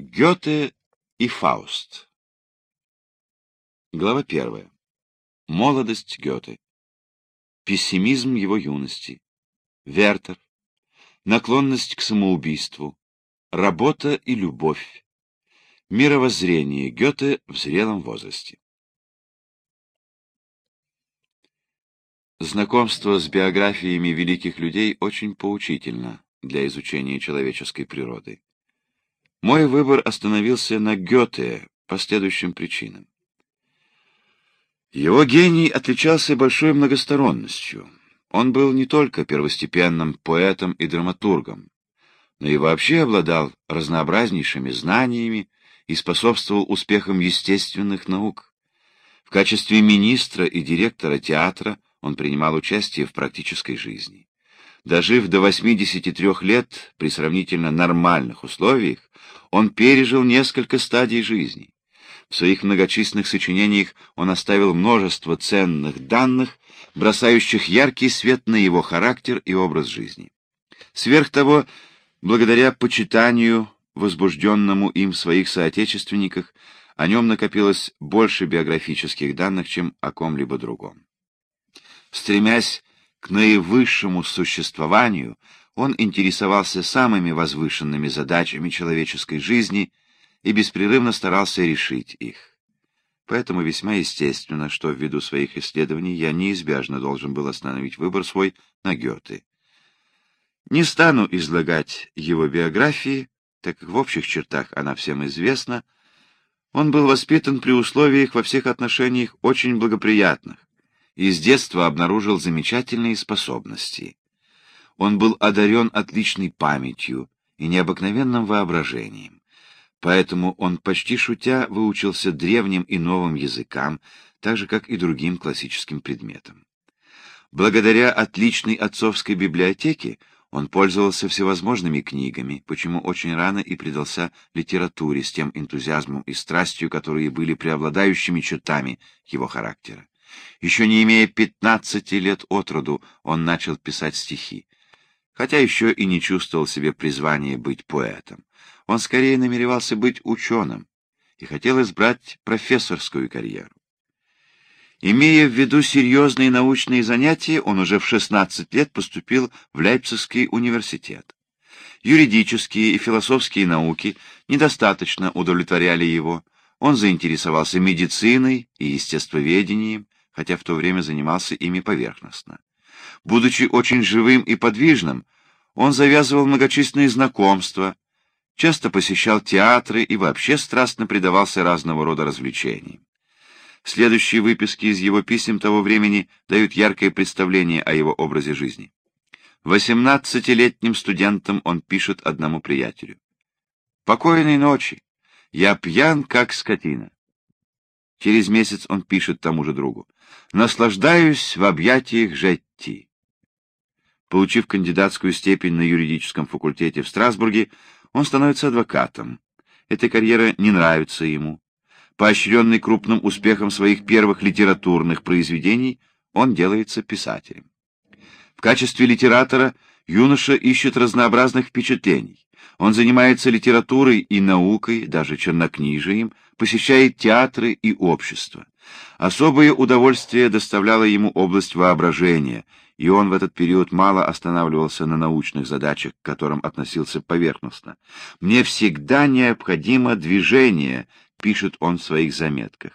Гёте и Фауст. Глава первая. Молодость Гёте. Пессимизм его юности. Вертер. Наклонность к самоубийству. Работа и любовь. Мировоззрение Гёте в зрелом возрасте. Знакомство с биографиями великих людей очень поучительно для изучения человеческой природы. Мой выбор остановился на Гёте по следующим причинам. Его гений отличался большой многосторонностью. Он был не только первостепенным поэтом и драматургом, но и вообще обладал разнообразнейшими знаниями и способствовал успехам естественных наук. В качестве министра и директора театра он принимал участие в практической жизни. Дожив до 83 лет при сравнительно нормальных условиях, он пережил несколько стадий жизни. В своих многочисленных сочинениях он оставил множество ценных данных, бросающих яркий свет на его характер и образ жизни. Сверх того, благодаря почитанию, возбужденному им в своих соотечественниках, о нем накопилось больше биографических данных, чем о ком-либо другом. Стремясь к наивысшему существованию, он интересовался самыми возвышенными задачами человеческой жизни и беспрерывно старался решить их. Поэтому весьма естественно, что ввиду своих исследований я неизбежно должен был остановить выбор свой на Гёте. Не стану излагать его биографии, так как в общих чертах она всем известна. Он был воспитан при условиях во всех отношениях очень благоприятных и с детства обнаружил замечательные способности. Он был одарен отличной памятью и необыкновенным воображением. Поэтому он, почти шутя, выучился древним и новым языкам, так же, как и другим классическим предметам. Благодаря отличной отцовской библиотеке он пользовался всевозможными книгами, почему очень рано и предался литературе с тем энтузиазмом и страстью, которые были преобладающими чертами его характера. Еще не имея пятнадцати лет от роду, он начал писать стихи хотя еще и не чувствовал себе призвания быть поэтом. Он скорее намеревался быть ученым и хотел избрать профессорскую карьеру. Имея в виду серьезные научные занятия, он уже в 16 лет поступил в Лейпцигский университет. Юридические и философские науки недостаточно удовлетворяли его. Он заинтересовался медициной и естествоведением, хотя в то время занимался ими поверхностно. Будучи очень живым и подвижным, он завязывал многочисленные знакомства, часто посещал театры и вообще страстно предавался разного рода развлечениям. Следующие выписки из его писем того времени дают яркое представление о его образе жизни. Восемнадцатилетним студентом он пишет одному приятелю. «Покойной ночи! Я пьян, как скотина». Через месяц он пишет тому же другу. «Наслаждаюсь в объятиях Жетти». Получив кандидатскую степень на юридическом факультете в Страсбурге, он становится адвокатом. Эта карьера не нравится ему. Поощренный крупным успехом своих первых литературных произведений, он делается писателем. В качестве литератора юноша ищет разнообразных впечатлений. Он занимается литературой и наукой, даже чернокнижием, посещает театры и общества. Особое удовольствие доставляла ему область воображения — и он в этот период мало останавливался на научных задачах, к которым относился поверхностно. «Мне всегда необходимо движение», — пишет он в своих заметках.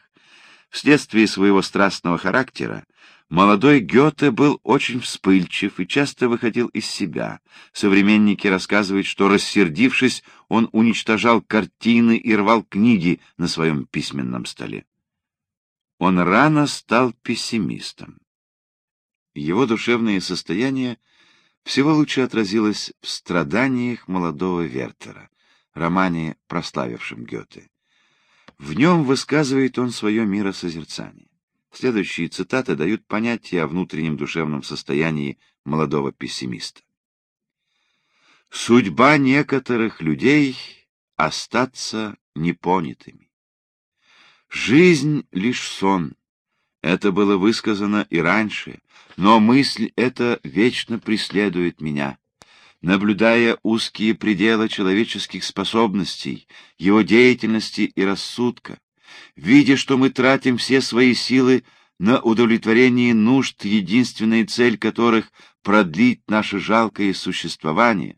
Вследствие своего страстного характера молодой Гёте был очень вспыльчив и часто выходил из себя. Современники рассказывают, что, рассердившись, он уничтожал картины и рвал книги на своем письменном столе. Он рано стал пессимистом. Его душевное состояние всего лучше отразилось в страданиях молодого Вертера, романе, прославившем Гёте. В нем высказывает он свое миросозерцание. Следующие цитаты дают понятие о внутреннем душевном состоянии молодого пессимиста. «Судьба некоторых людей — остаться непонятыми. Жизнь — лишь сон, это было высказано и раньше, но мысль эта вечно преследует меня. наблюдая узкие пределы человеческих способностей, его деятельности и рассудка, видя, что мы тратим все свои силы на удовлетворение нужд, единственная цель которых — продлить наше жалкое существование,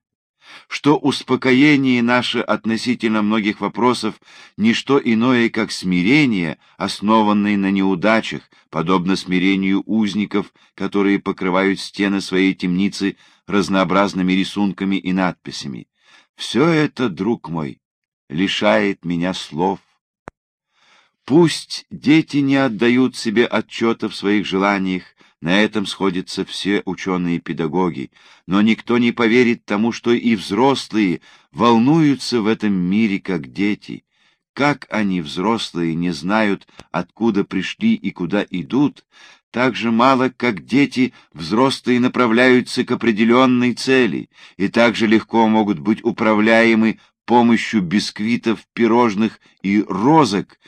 что успокоение наше относительно многих вопросов — не что иное, как смирение, основанное на неудачах, подобно смирению узников, которые покрывают стены своей темницы разнообразными рисунками и надписями. Все это, друг мой, лишает меня слов. Пусть дети не отдают себе отчета в своих желаниях, на этом сходятся все ученые-педагоги, но никто не поверит тому, что и взрослые волнуются в этом мире, как дети. Как они, взрослые, не знают, откуда пришли и куда идут, так же мало, как дети, взрослые направляются к определенной цели и так же легко могут быть управляемы помощью бисквитов, пирожных и розок,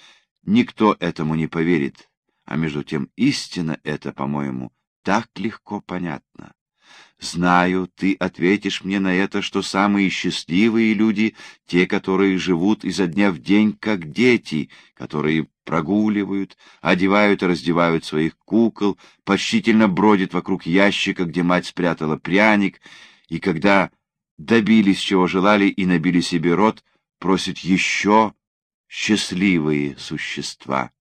Никто этому не поверит, а между тем истина эта, по-моему, так легко понятна. Знаю, ты ответишь мне на это, что самые счастливые люди — те, которые живут изо дня в день, как дети, которые прогуливают, одевают и раздевают своих кукол, почтительно бродят вокруг ящика, где мать спрятала пряник, и когда добились, чего желали, и набили себе рот, просят еще, счастливые существа.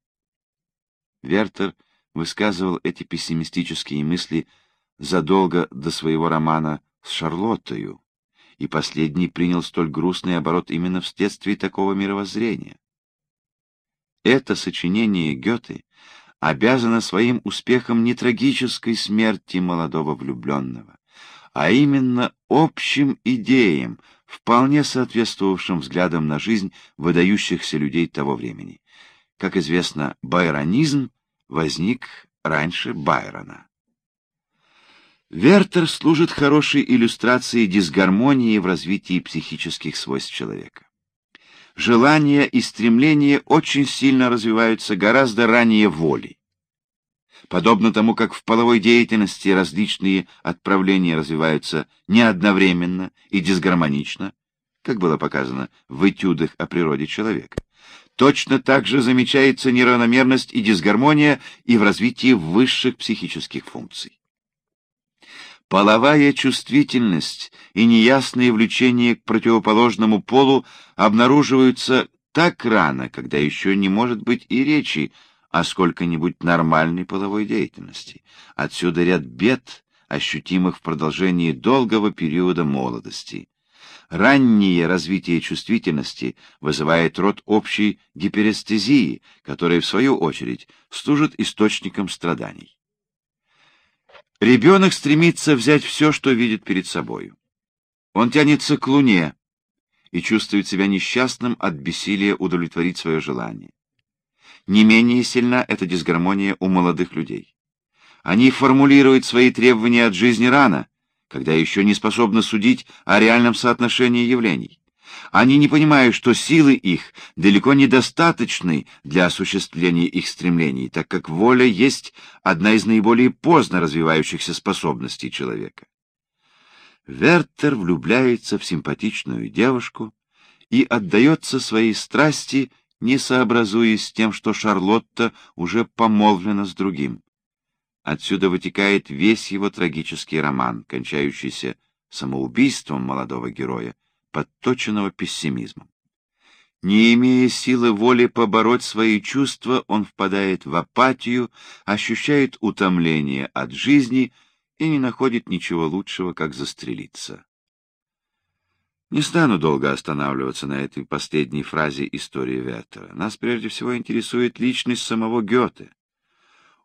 Вертер высказывал эти пессимистические мысли задолго до своего романа с Шарлоттою, и последний принял столь грустный оборот именно вследствие такого мировоззрения. Это сочинение Гёте обязано своим успехом не трагической смерти молодого влюбленного, а именно общим идеям, вполне соответствовавшим взглядам на жизнь выдающихся людей того времени. Как известно, байронизм возник раньше Байрона. Вертер служит хорошей иллюстрацией дисгармонии в развитии психических свойств человека. Желания и стремления очень сильно развиваются гораздо ранее воли. Подобно тому, как в половой деятельности различные отправления развиваются не одновременно и дисгармонично, как было показано в этюдах о природе человека. Точно так же замечается неравномерность и дисгармония и в развитии высших психических функций. Половая чувствительность и неясное влечение к противоположному полу обнаруживаются так рано, когда еще не может быть и речи о сколько-нибудь нормальной половой деятельности. Отсюда ряд бед, ощутимых в продолжении долгого периода молодости. Раннее развитие чувствительности вызывает род общей гиперестезии, которая, в свою очередь, служит источником страданий. Ребенок стремится взять все, что видит перед собою. Он тянется к луне и чувствует себя несчастным от бессилия удовлетворить свое желание. Не менее сильна эта дисгармония у молодых людей. Они формулируют свои требования от жизни рано, когда еще не способны судить о реальном соотношении явлений. Они не понимают, что силы их далеко недостаточны для осуществления их стремлений, так как воля есть одна из наиболее поздно развивающихся способностей человека. Вертер влюбляется в симпатичную девушку и отдается своей страсти не сообразуясь с тем, что Шарлотта уже помолвлена с другим. Отсюда вытекает весь его трагический роман, кончающийся самоубийством молодого героя, подточенного пессимизмом. Не имея силы воли побороть свои чувства, он впадает в апатию, ощущает утомление от жизни и не находит ничего лучшего, как застрелиться. Не стану долго останавливаться на этой последней фразе истории Вертера. Нас прежде всего интересует личность самого Гёте.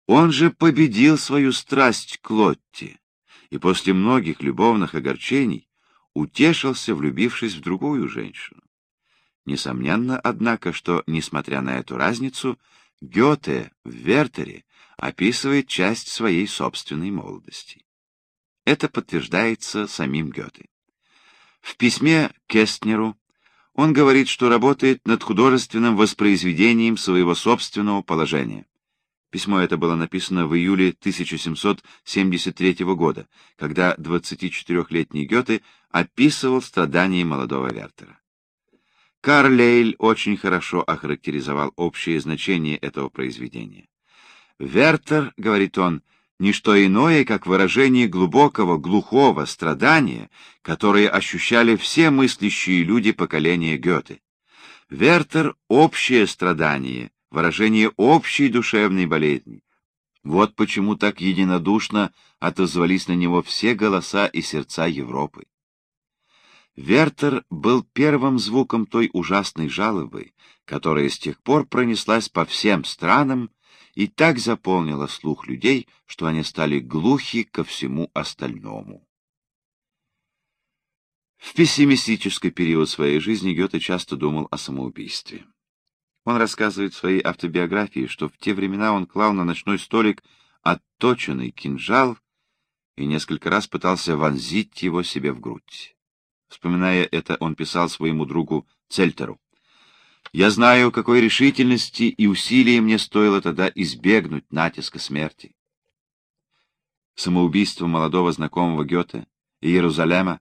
Он же победил свою страсть к Лотте и после многих любовных огорчений утешился, влюбившись в другую женщину. Несомненно, однако, что, несмотря на эту разницу, Гёте в Вертере описывает часть своей собственной молодости. Это подтверждается самим Гёте. В письме Кестнеру он говорит, что работает над художественным воспроизведением своего собственного положения. Письмо это было написано в июле 1773 года, когда 24-летний Гёте описывал страдания молодого Вертера. Карлейль очень хорошо охарактеризовал общее значение этого произведения. «Вертер, — говорит он, — не что иное, как выражение глубокого, глухого страдания, которое ощущали все мыслящие люди поколения Гёте. Вертер — общее страдание, выражение общей душевной болезни. Вот почему так единодушно отозвались на него все голоса и сердца Европы. Вертер был первым звуком той ужасной жалобы, которая с тех пор пронеслась по всем странам и так заполнила слух людей, что они стали глухи ко всему остальному. В пессимистический период своей жизни Гёте часто думал о самоубийстве. Он рассказывает в своей автобиографии, что в те времена он клал на ночной столик отточенный кинжал и несколько раз пытался вонзить его себе в грудь. Вспоминая это, он писал своему другу Цельтеру. «Я знаю, какой решительности и усилий мне стоило тогда избегнуть натиска смерти». Самоубийство молодого знакомого Гёте и Иерусалема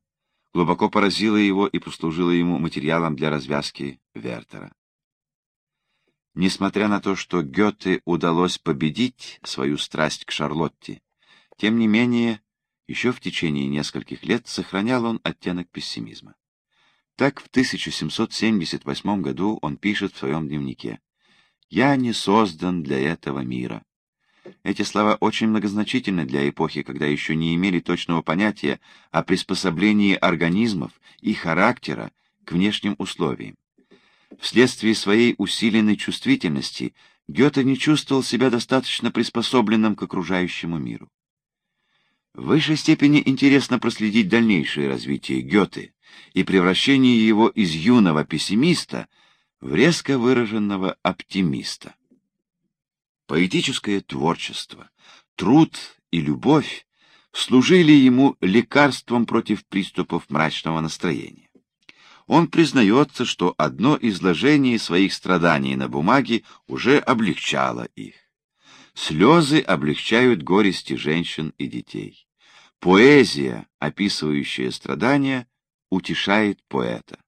глубоко поразило его и послужило ему материалом для развязки Вертера. Несмотря на то, что Гёте удалось победить свою страсть к Шарлотте, тем не менее, еще в течение нескольких лет сохранял он оттенок пессимизма. Так в 1778 году он пишет в своем дневнике «Я не создан для этого мира». Эти слова очень многозначительны для эпохи, когда еще не имели точного понятия о приспособлении организмов и характера к внешним условиям. Вследствие своей усиленной чувствительности Гёте не чувствовал себя достаточно приспособленным к окружающему миру. В высшей степени интересно проследить дальнейшее развитие Гёте и превращение его из юного пессимиста в резко выраженного оптимиста. Поэтическое творчество, труд и любовь служили ему лекарством против приступов мрачного настроения он признается, что одно изложение своих страданий на бумаге уже облегчало их. Слезы облегчают горести женщин и детей. Поэзия, описывающая страдания, утешает поэта.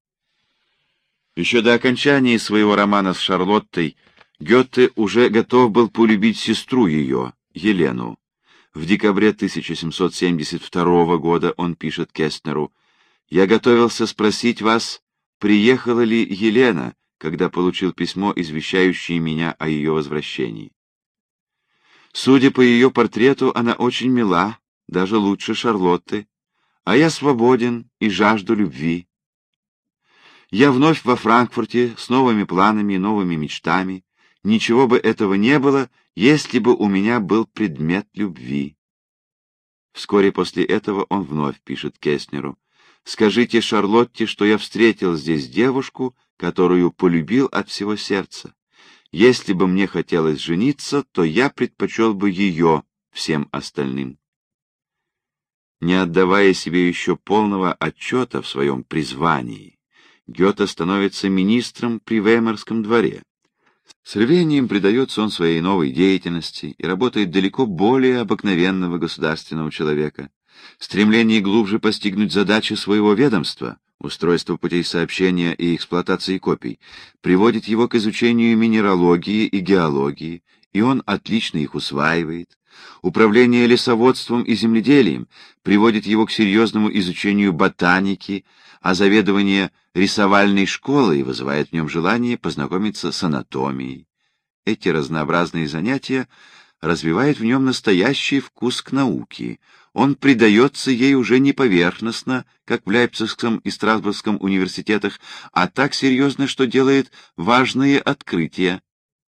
Еще до окончания своего романа с Шарлоттой Гёте уже готов был полюбить сестру ее, Елену. В декабре 1772 года он пишет Кестнеру я готовился спросить вас, приехала ли Елена, когда получил письмо, извещающее меня о ее возвращении. Судя по ее портрету, она очень мила, даже лучше Шарлотты, а я свободен и жажду любви. Я вновь во Франкфурте с новыми планами и новыми мечтами. Ничего бы этого не было, если бы у меня был предмет любви. Вскоре после этого он вновь пишет Кеснеру. Скажите Шарлотте, что я встретил здесь девушку, которую полюбил от всего сердца. Если бы мне хотелось жениться, то я предпочел бы ее всем остальным. Не отдавая себе еще полного отчета в своем призвании, Гёте становится министром при Веймарском дворе. С рвением предается он своей новой деятельности и работает далеко более обыкновенного государственного человека. Стремление глубже постигнуть задачи своего ведомства, устройство путей сообщения и эксплуатации копий, приводит его к изучению минералогии и геологии, и он отлично их усваивает. Управление лесоводством и земледелием приводит его к серьезному изучению ботаники, а заведование рисовальной школой вызывает в нем желание познакомиться с анатомией. Эти разнообразные занятия развивают в нем настоящий вкус к науке. Он предается ей уже не поверхностно, как в Лейпцигском и Страсбургском университетах, а так серьезно, что делает важные открытия,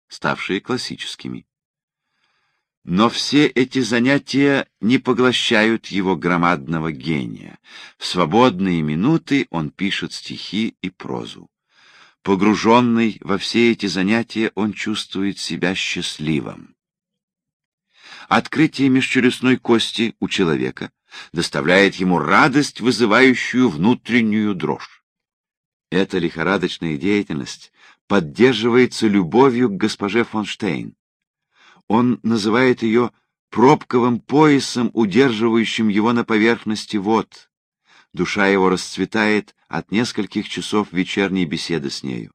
ставшие классическими. Но все эти занятия не поглощают его громадного гения. В свободные минуты он пишет стихи и прозу. Погруженный во все эти занятия, он чувствует себя счастливым. Открытие межчелюстной кости у человека доставляет ему радость, вызывающую внутреннюю дрожь. Эта лихорадочная деятельность поддерживается любовью к госпоже фон Штейн. Он называет ее пробковым поясом, удерживающим его на поверхности вод. Душа его расцветает от нескольких часов вечерней беседы с нею.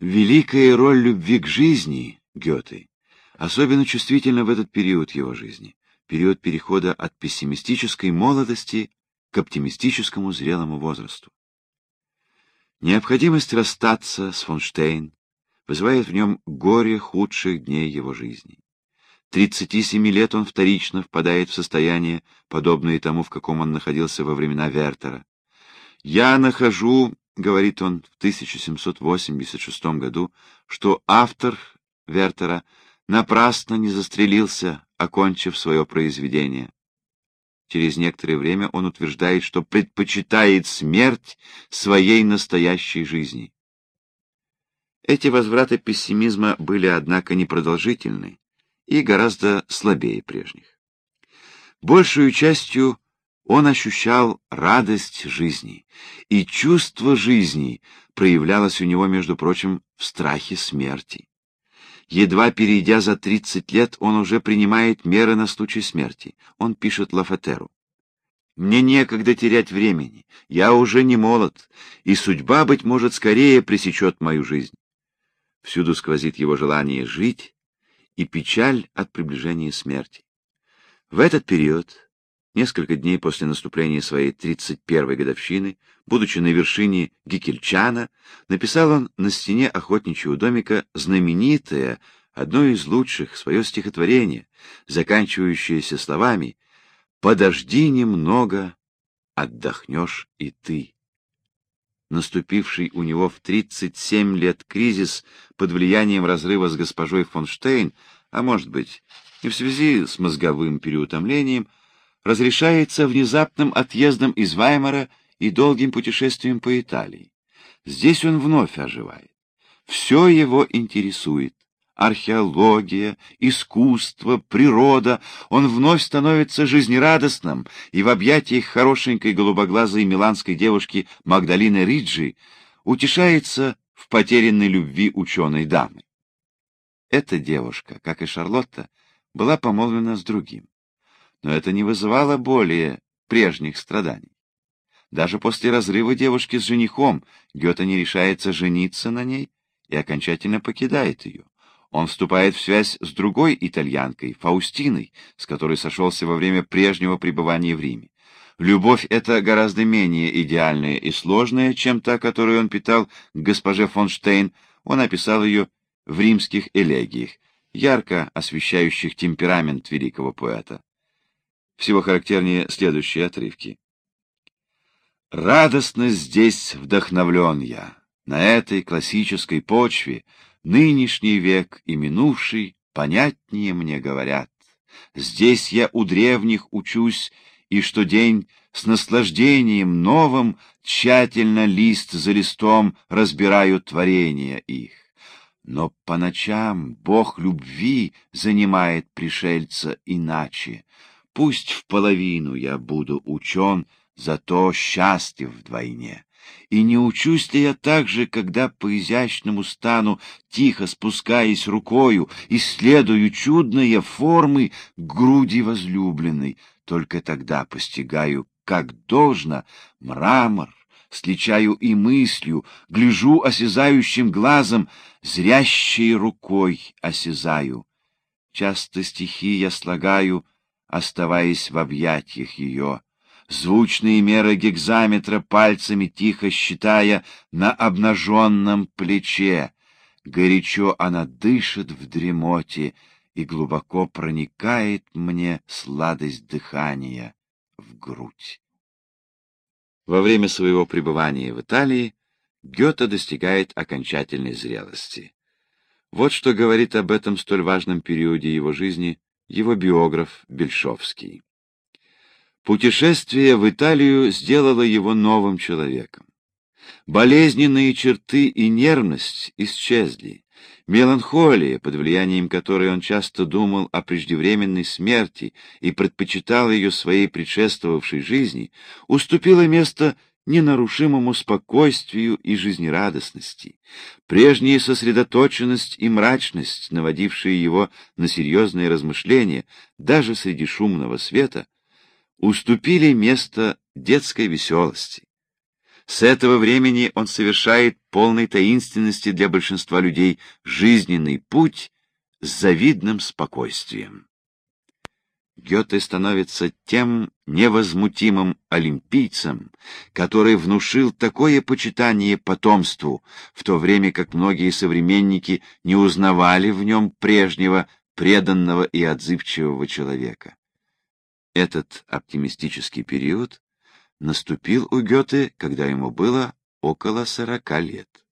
Великая роль любви к жизни Гёте особенно чувствительна в этот период его жизни, период перехода от пессимистической молодости к оптимистическому зрелому возрасту. Необходимость расстаться с фон Штейн вызывает в нем горе худших дней его жизни. 37 лет он вторично впадает в состояние, подобное тому, в каком он находился во времена Вертера. «Я нахожу, — говорит он в 1786 году, — что автор Вертера напрасно не застрелился, окончив свое произведение. Через некоторое время он утверждает, что предпочитает смерть своей настоящей жизни. Эти возвраты пессимизма были, однако, непродолжительны и гораздо слабее прежних. Большую частью он ощущал радость жизни, и чувство жизни проявлялось у него, между прочим, в страхе смерти. Едва перейдя за 30 лет, он уже принимает меры на случай смерти. Он пишет Лафатеру. «Мне некогда терять времени, я уже не молод, и судьба, быть может, скорее пресечет мою жизнь». Всюду сквозит его желание жить и печаль от приближения смерти. В этот период Несколько дней после наступления своей 31-й годовщины, будучи на вершине Гикельчана, написал он на стене охотничьего домика знаменитое, одно из лучших, свое стихотворение, заканчивающееся словами «Подожди немного, отдохнешь и ты». Наступивший у него в 37 лет кризис под влиянием разрыва с госпожой фон Штейн, а может быть, и в связи с мозговым переутомлением, разрешается внезапным отъездом из Ваймара и долгим путешествием по Италии. Здесь он вновь оживает. Все его интересует. Археология, искусство, природа. Он вновь становится жизнерадостным, и в объятиях хорошенькой голубоглазой миланской девушки Магдалины Риджи утешается в потерянной любви ученой дамы. Эта девушка, как и Шарлотта, была помолвлена с другим но это не вызывало более прежних страданий. Даже после разрыва девушки с женихом Гёте не решается жениться на ней и окончательно покидает ее. Он вступает в связь с другой итальянкой, Фаустиной, с которой сошелся во время прежнего пребывания в Риме. Любовь эта гораздо менее идеальная и сложная, чем та, которую он питал к госпоже фон Штейн. Он описал ее в римских элегиях, ярко освещающих темперамент великого поэта. Всего характернее следующие отрывки. «Радостно здесь вдохновлен я, на этой классической почве, нынешний век и минувший понятнее мне говорят. Здесь я у древних учусь, и что день с наслаждением новым тщательно лист за листом разбираю творения их. Но по ночам Бог любви занимает пришельца иначе, Пусть в половину я буду учен, зато счастлив вдвойне. И не учусь ли я так же, когда по изящному стану, тихо спускаясь рукою, исследую чудные формы груди возлюбленной, только тогда постигаю, как должно, мрамор, сличаю и мыслью, гляжу осязающим глазом, зрящей рукой осязаю. Часто стихи я слагаю, оставаясь в объятиях ее, звучные меры гекзаметра пальцами тихо считая на обнаженном плече. Горячо она дышит в дремоте, и глубоко проникает мне сладость дыхания в грудь. Во время своего пребывания в Италии Гёте достигает окончательной зрелости. Вот что говорит об этом столь важном периоде его жизни его биограф Бельшовский. Путешествие в Италию сделало его новым человеком. Болезненные черты и нервность исчезли. Меланхолия, под влиянием которой он часто думал о преждевременной смерти и предпочитал ее своей предшествовавшей жизни, уступила место ненарушимому спокойствию и жизнерадостности. Прежняя сосредоточенность и мрачность, наводившие его на серьезные размышления, даже среди шумного света, уступили место детской веселости. С этого времени он совершает полной таинственности для большинства людей жизненный путь с завидным спокойствием. Гёте становится тем невозмутимым олимпийцем, который внушил такое почитание потомству, в то время как многие современники не узнавали в нем прежнего преданного и отзывчивого человека. Этот оптимистический период наступил у Гёте, когда ему было около сорока лет.